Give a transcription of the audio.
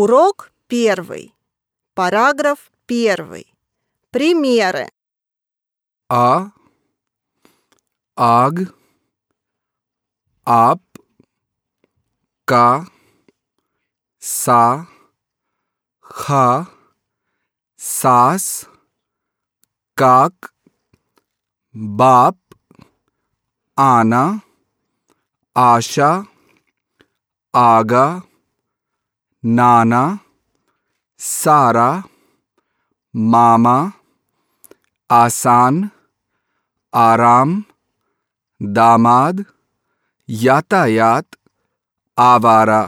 Урок первый. Параграф первый. Примеры. А. Аг. Ап. Ка. Са. Ха. Сас. Как. Бап. Ана. Аша. Ага. नाना सारा मामा आसान आराम दामाद यातायात आवारा।